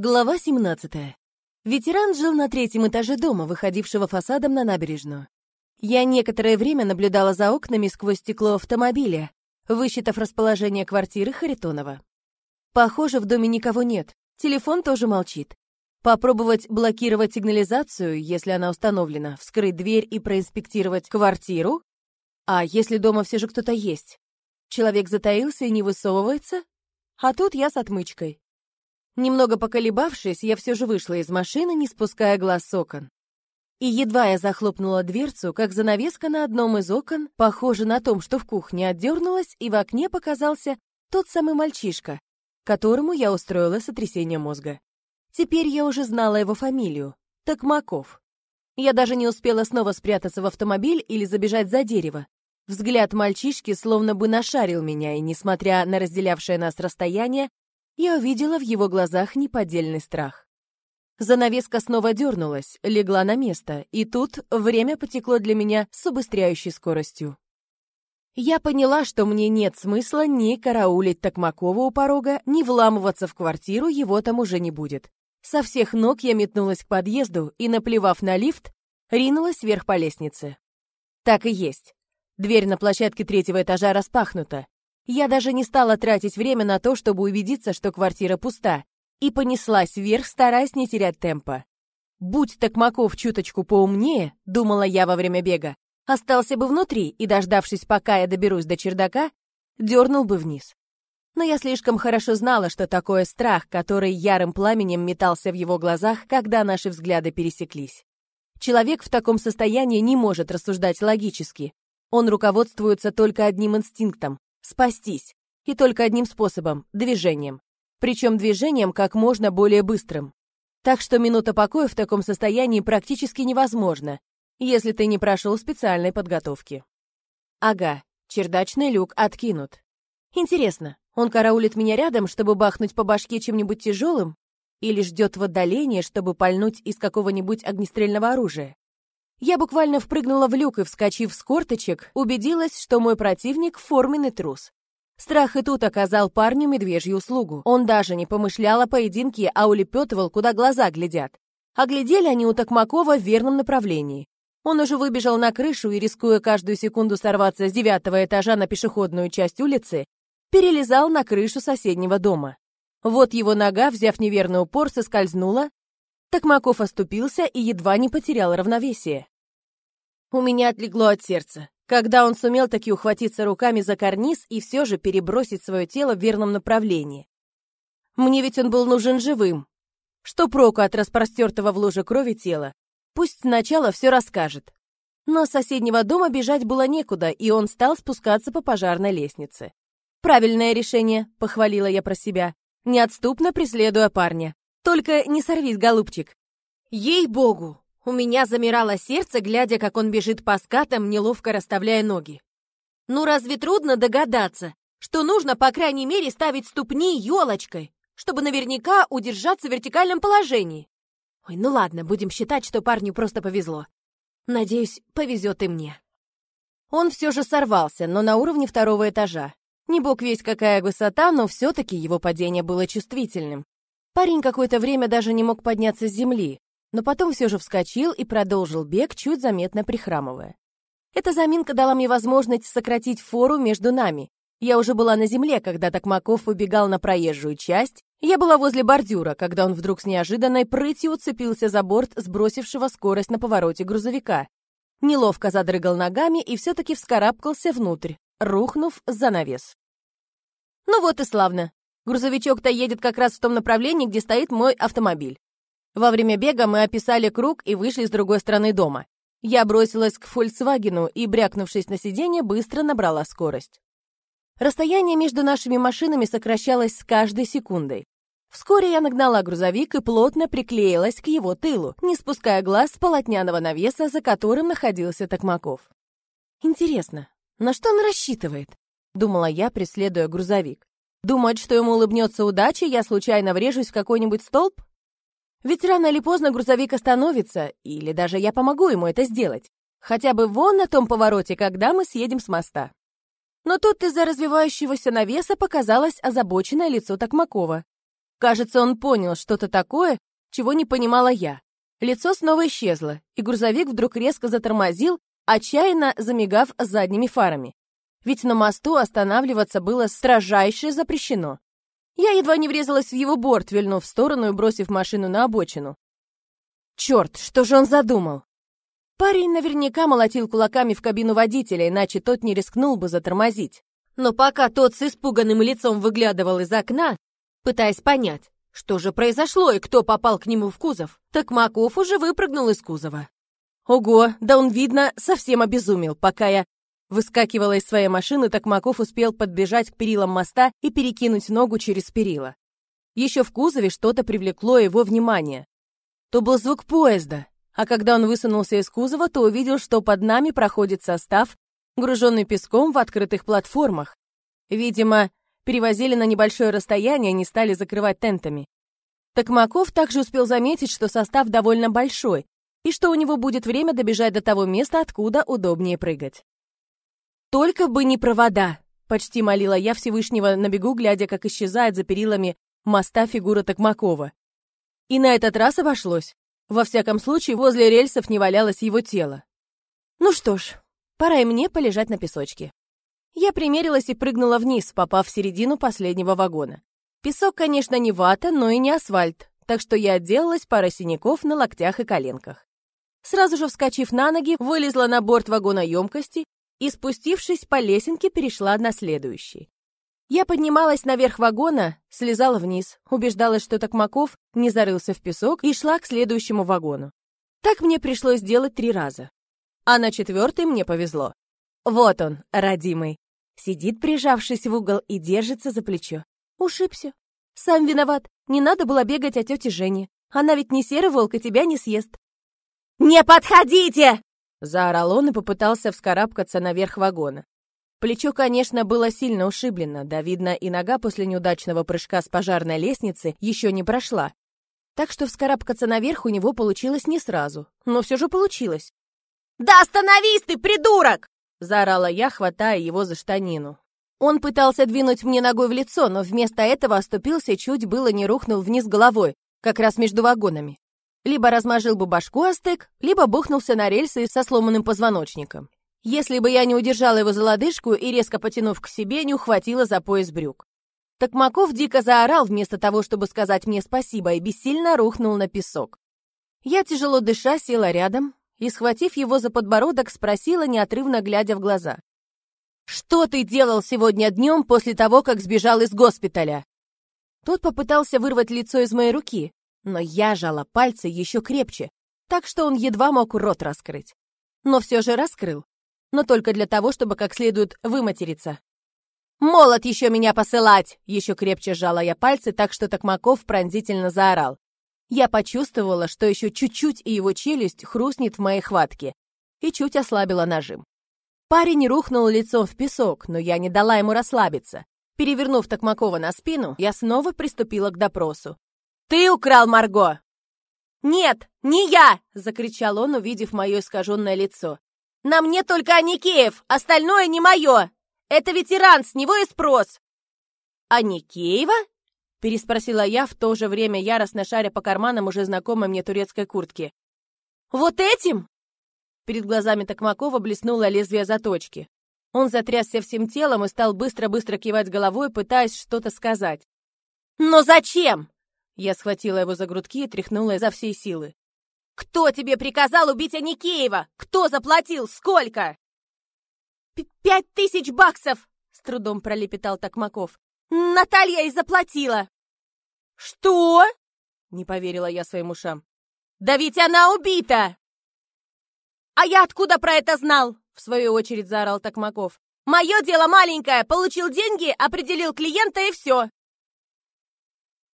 Глава 17. Ветеран жил на третьем этаже дома, выходившего фасадом на набережную. Я некоторое время наблюдала за окнами сквозь стекло автомобиля, высчитав расположение квартиры Харитонова. Похоже, в доме никого нет, телефон тоже молчит. Попробовать блокировать сигнализацию, если она установлена, вскрыть дверь и проинспектировать квартиру? А если дома все же кто-то есть? Человек затаился и не высовывается? А тут я с отмычкой. Немного поколебавшись, я все же вышла из машины, не спуская глаз с окон. И едва я захлопнула дверцу, как занавеска на одном из окон, похоже на том, что в кухне отдернулась, и в окне показался тот самый мальчишка, которому я устроила сотрясение мозга. Теперь я уже знала его фамилию — Токмаков. Я даже не успела снова спрятаться в автомобиль или забежать за дерево. Взгляд мальчишки словно бы нашарил меня, и, несмотря на разделявшее нас расстояние, я увидела в его глазах неподдельный страх. Занавеска снова дернулась, легла на место, и тут время потекло для меня с убыстряющей скоростью. Я поняла, что мне нет смысла ни караулить Токмакова у порога, ни вламываться в квартиру, его там уже не будет. Со всех ног я метнулась к подъезду и, наплевав на лифт, ринулась вверх по лестнице. Так и есть. Дверь на площадке третьего этажа распахнута. Я даже не стала тратить время на то, чтобы убедиться, что квартира пуста, и понеслась вверх, стараясь не терять темпа. Будь Токмаков чуточку поумнее, думала я во время бега, остался бы внутри и, дождавшись, пока я доберусь до чердака, дернул бы вниз. Но я слишком хорошо знала, что такое страх, который ярым пламенем метался в его глазах, когда наши взгляды пересеклись. Человек в таком состоянии не может рассуждать логически. Он руководствуется только одним инстинктом спастись. И только одним способом — движением. Причем движением как можно более быстрым. Так что минута покоя в таком состоянии практически невозможна, если ты не прошел специальной подготовки. Ага, чердачный люк откинут. Интересно, он караулит меня рядом, чтобы бахнуть по башке чем-нибудь тяжелым? Или ждет в отдалении, чтобы пальнуть из какого-нибудь огнестрельного оружия? Я буквально впрыгнула в люк и, вскочив с корточек, убедилась, что мой противник — форменный трус. Страх и тут оказал парню медвежью услугу. Он даже не помышлял о поединке, а улепетывал, куда глаза глядят. А глядели они у Токмакова в верном направлении. Он уже выбежал на крышу и, рискуя каждую секунду сорваться с девятого этажа на пешеходную часть улицы, перелезал на крышу соседнего дома. Вот его нога, взяв неверный упор, соскользнула, Токмаков оступился и едва не потерял равновесие. У меня отлегло от сердца, когда он сумел таки ухватиться руками за карниз и все же перебросить свое тело в верном направлении. Мне ведь он был нужен живым. Что проку от распростертого в луже крови тела? Пусть сначала все расскажет. Но с соседнего дома бежать было некуда, и он стал спускаться по пожарной лестнице. «Правильное решение», — похвалила я про себя, неотступно преследуя парня. Только не сорвись, голубчик. Ей-богу, у меня замирало сердце, глядя, как он бежит по скатам, неловко расставляя ноги. Ну разве трудно догадаться, что нужно, по крайней мере, ставить ступни елочкой, чтобы наверняка удержаться в вертикальном положении? Ой, ну ладно, будем считать, что парню просто повезло. Надеюсь, повезет и мне. Он все же сорвался, но на уровне второго этажа. Не бог весь какая высота, но все-таки его падение было чувствительным. Парень какое-то время даже не мог подняться с земли, но потом все же вскочил и продолжил бег, чуть заметно прихрамывая. Эта заминка дала мне возможность сократить фору между нами. Я уже была на земле, когда Токмаков выбегал на проезжую часть, я была возле бордюра, когда он вдруг с неожиданной прытью уцепился за борт сбросившего скорость на повороте грузовика. Неловко задрыгал ногами и все-таки вскарабкался внутрь, рухнув за навес. Ну вот и славно. Грузовичок-то едет как раз в том направлении, где стоит мой автомобиль. Во время бега мы описали круг и вышли с другой стороны дома. Я бросилась к «Фольксвагену» и, брякнувшись на сиденье, быстро набрала скорость. Расстояние между нашими машинами сокращалось с каждой секундой. Вскоре я нагнала грузовик и плотно приклеилась к его тылу, не спуская глаз с полотняного навеса, за которым находился Токмаков. «Интересно, на что он рассчитывает?» — думала я, преследуя грузовик. Думать, что ему улыбнется удача, я случайно врежусь в какой-нибудь столб? Ведь рано или поздно грузовик остановится, или даже я помогу ему это сделать. Хотя бы вон на том повороте, когда мы съедем с моста. Но тут из-за развивающегося навеса показалось озабоченное лицо Токмакова. Кажется, он понял что-то такое, чего не понимала я. Лицо снова исчезло, и грузовик вдруг резко затормозил, отчаянно замигав задними фарами. Ведь на мосту останавливаться было строжайше запрещено. Я едва не врезалась в его борт, вильнув в сторону и бросив машину на обочину. Черт, что же он задумал? Парень наверняка молотил кулаками в кабину водителя, иначе тот не рискнул бы затормозить. Но пока тот с испуганным лицом выглядывал из окна, пытаясь понять, что же произошло и кто попал к нему в кузов, так Маков уже выпрыгнул из кузова. Ого, да он, видно, совсем обезумел. Пока я выскакивала из своей машины, так Маков успел подбежать к перилам моста и перекинуть ногу через перила. Еще в кузове что-то привлекло его внимание. То был звук поезда, а когда он высунулся из кузова, то увидел, что под нами проходит состав, груженный песком в открытых платформах. Видимо, перевозили на небольшое расстояние не стали закрывать тентами. Токмаков также успел заметить, что состав довольно большой, и что у него будет время добежать до того места, откуда удобнее прыгать. «Только бы не провода!» — почти молила я Всевышнего на бегу, глядя, как исчезает за перилами моста фигура Токмакова. И на этот раз обошлось. Во всяком случае, возле рельсов не валялось его тело. Ну что ж, пора и мне полежать на песочке. Я примерилась и прыгнула вниз, попав в середину последнего вагона. Песок, конечно, не вата, но и не асфальт, так что я отделалась парой синяков на локтях и коленках. Сразу же вскочив на ноги, вылезла на борт вагона емкости и, спустившись по лесенке, перешла на следующий. Я поднималась наверх вагона, слезала вниз, убеждалась, что Токмаков не зарылся в песок и шла к следующему вагону. Так мне пришлось делать три раза. А на четвертый мне повезло. Вот он, родимый. Сидит, прижавшись в угол, и держится за плечо. Ушибся. Сам виноват. Не надо было бегать от тети Жени. Она ведь не серый волк и тебя не съест. «Не подходите!» Заорал он и попытался вскарабкаться наверх вагона. Плечо, конечно, было сильно ушиблено, да, видно, и нога после неудачного прыжка с пожарной лестницы еще не прошла. Так что вскарабкаться наверх у него получилось не сразу, но все же получилось. «Да остановись ты, придурок!» — заорала я, хватая его за штанину. Он пытался двинуть мне ногой в лицо, но вместо этого оступился и чуть было не рухнул вниз головой, как раз между вагонами. Либо размажил бы башку о стык, либо бухнулся на рельсы со сломанным позвоночником. Если бы я не удержала его за лодыжку и, резко потянув к себе, не ухватила за пояс брюк. Токмаков дико заорал вместо того, чтобы сказать мне спасибо, и бессильно рухнул на песок. Я, тяжело дыша, села рядом, и, схватив его за подбородок, спросила, неотрывно глядя в глаза. «Что ты делал сегодня днем после того, как сбежал из госпиталя?» Тот попытался вырвать лицо из моей руки, но я жала пальцы еще крепче, так что он едва мог рот раскрыть. Но все же раскрыл, но только для того, чтобы как следует выматериться. «Молот еще меня посылать!» Еще крепче сжала я пальцы, так что Токмаков пронзительно заорал. Я почувствовала, что еще чуть-чуть и его челюсть хрустнет в моей хватке, и чуть ослабила нажим. Парень рухнул лицом в песок, но я не дала ему расслабиться. Перевернув Токмакова на спину, я снова приступила к допросу. «Ты украл Марго!» «Нет, не я!» — закричал он, увидев мое искаженное лицо. «На мне только Аникеев, остальное не мое! Это ветеран, с него и спрос!» «Аникеева?» Переспросила я, в то же время яростно шаря по карманам уже знакомой мне турецкой куртки. «Вот этим?» Перед глазами Токмакова блеснуло лезвие заточки. Он затрясся всем телом и стал быстро-быстро кивать головой, пытаясь что-то сказать. «Но зачем?» Я схватила его за грудки и тряхнула изо всей силы. «Кто тебе приказал убить Аникеева? Кто заплатил? Сколько?» «Пять тысяч баксов!» — с трудом пролепетал Токмаков. Наталья и заплатила!» «Что?» — не поверила я своим ушам. «Да ведь она убита!» «А я откуда про это знал?» — в свою очередь заорал Токмаков. «Мое дело маленькое! Получил деньги, определил клиента и все!»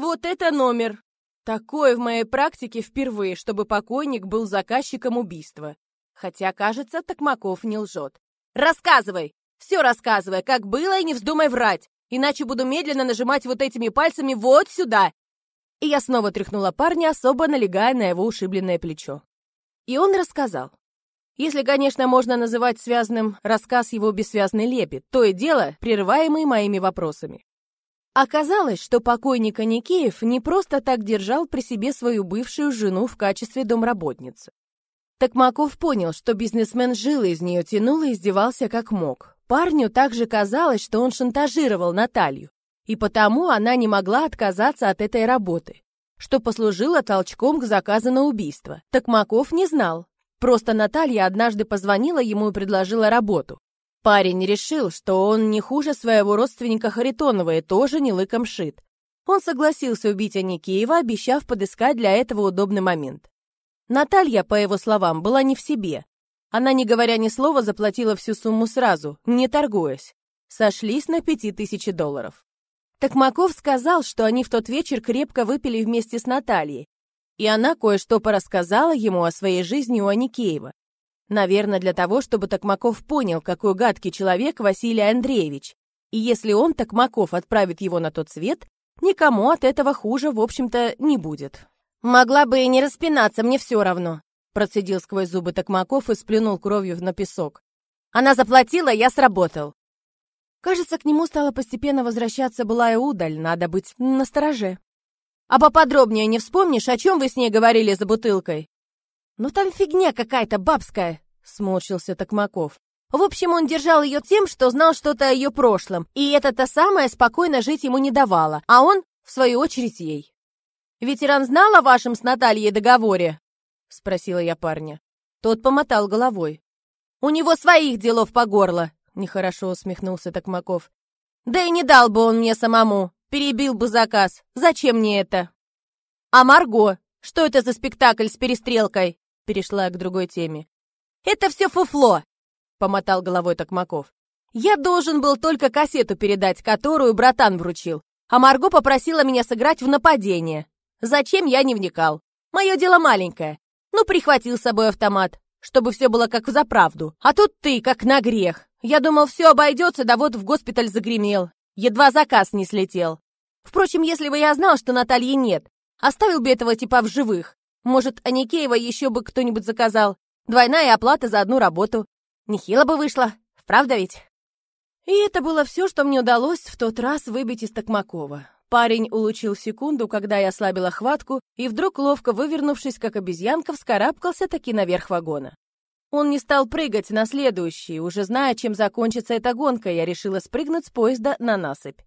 Вот это номер! Такое в моей практике впервые, чтобы покойник был заказчиком убийства. Хотя, кажется, Токмаков не лжет. «Рассказывай! Все рассказывай, как было, и не вздумай врать! иначе буду медленно нажимать вот этими пальцами вот сюда!» И я снова тряхнула парня, особо налегая на его ушибленное плечо. И он рассказал. Если, конечно, можно называть связанным рассказ его бессвязный лепет, то и дело, прерываемый моими вопросами. Оказалось, что покойник Аникеев не просто так держал при себе свою бывшую жену в качестве домработницы. Токмаков понял, что бизнесмен жил из нее, тянул и издевался как мог. Парню также казалось, что он шантажировал Наталью, и потому она не могла отказаться от этой работы, что послужило толчком к заказу на убийство. Токмаков не знал. Просто Наталья однажды позвонила ему и предложила работу. Парень решил, что он не хуже своего родственника Харитонова и тоже не лыком шит. Он согласился убить Аникеева, обещав подыскать для этого удобный момент. Наталья, по его словам, была не в себе. Она, не говоря ни слова, заплатила всю сумму сразу, не торгуясь. Сошлись на пяти тысячи долларов. Токмаков сказал, что они в тот вечер крепко выпили вместе с Натальей, и она кое-что порассказала ему о своей жизни у Аникеева. Наверное, для того, чтобы Токмаков понял, какой гадкий человек Василий Андреевич. И если он, Токмаков, отправит его на тот свет, никому от этого хуже, в общем-то, не будет. «Могла бы и не распинаться, мне все равно», процедил сквозь зубы Токмаков и сплюнул кровью на песок. «Она заплатила, я сработал». Кажется, к нему стала постепенно возвращаться былая удаль, надо быть настороже. «А поподробнее не вспомнишь, о чем вы с ней говорили за бутылкой?» «Ну там фигня какая-то бабская», — сморщился Токмаков. В общем, он держал ее тем, что знал что-то о ее прошлом, и это-то самое спокойно жить ему не давало, а он, в свою очередь, ей. «Ветеран знал о вашем с Натальей договоре?» — спросила я парня. Тот помотал головой. «У него своих делов по горло», — нехорошо усмехнулся Токмаков. «Да и не дал бы он мне самому, перебил бы заказ. Зачем мне это?» «А Марго? Что это за спектакль с перестрелкой?» Перешла к другой теме. «Это все фуфло!» — помотал головой Токмаков. «Я должен был только кассету передать, которую братан вручил, а Марго попросила меня сыграть в нападение. Зачем, я не вникал. Мое дело маленькое. Ну, прихватил с собой автомат, чтобы все было как за правду. А тут ты, как на грех. Я думал, все обойдется, да вот в госпиталь загремел. Едва заказ не слетел. Впрочем, если бы я знал, что Натальи нет, оставил бы этого типа в живых. Может, Аникеева еще бы кто-нибудь заказал. Двойная оплата за одну работу. Нехило бы вышло, правда ведь? И это было все, что мне удалось в тот раз выбить из Токмакова. Парень улучил секунду, когда я ослабила хватку, и вдруг, ловко вывернувшись, как обезьянка, вскарабкался таки наверх вагона. Он не стал прыгать на следующий, уже зная, чем закончится эта гонка, я решила спрыгнуть с поезда на насыпь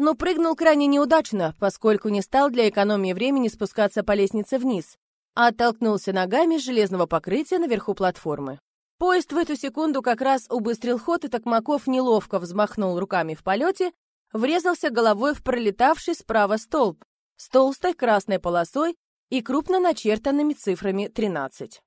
но прыгнул крайне неудачно, поскольку не стал для экономии времени спускаться по лестнице вниз, а оттолкнулся ногами с железного покрытия наверху платформы. Поезд в эту секунду как раз убыстрил ход, и Токмаков неловко взмахнул руками в полете, врезался головой в пролетавший справа столб с толстой красной полосой и крупно начертанными цифрами 13.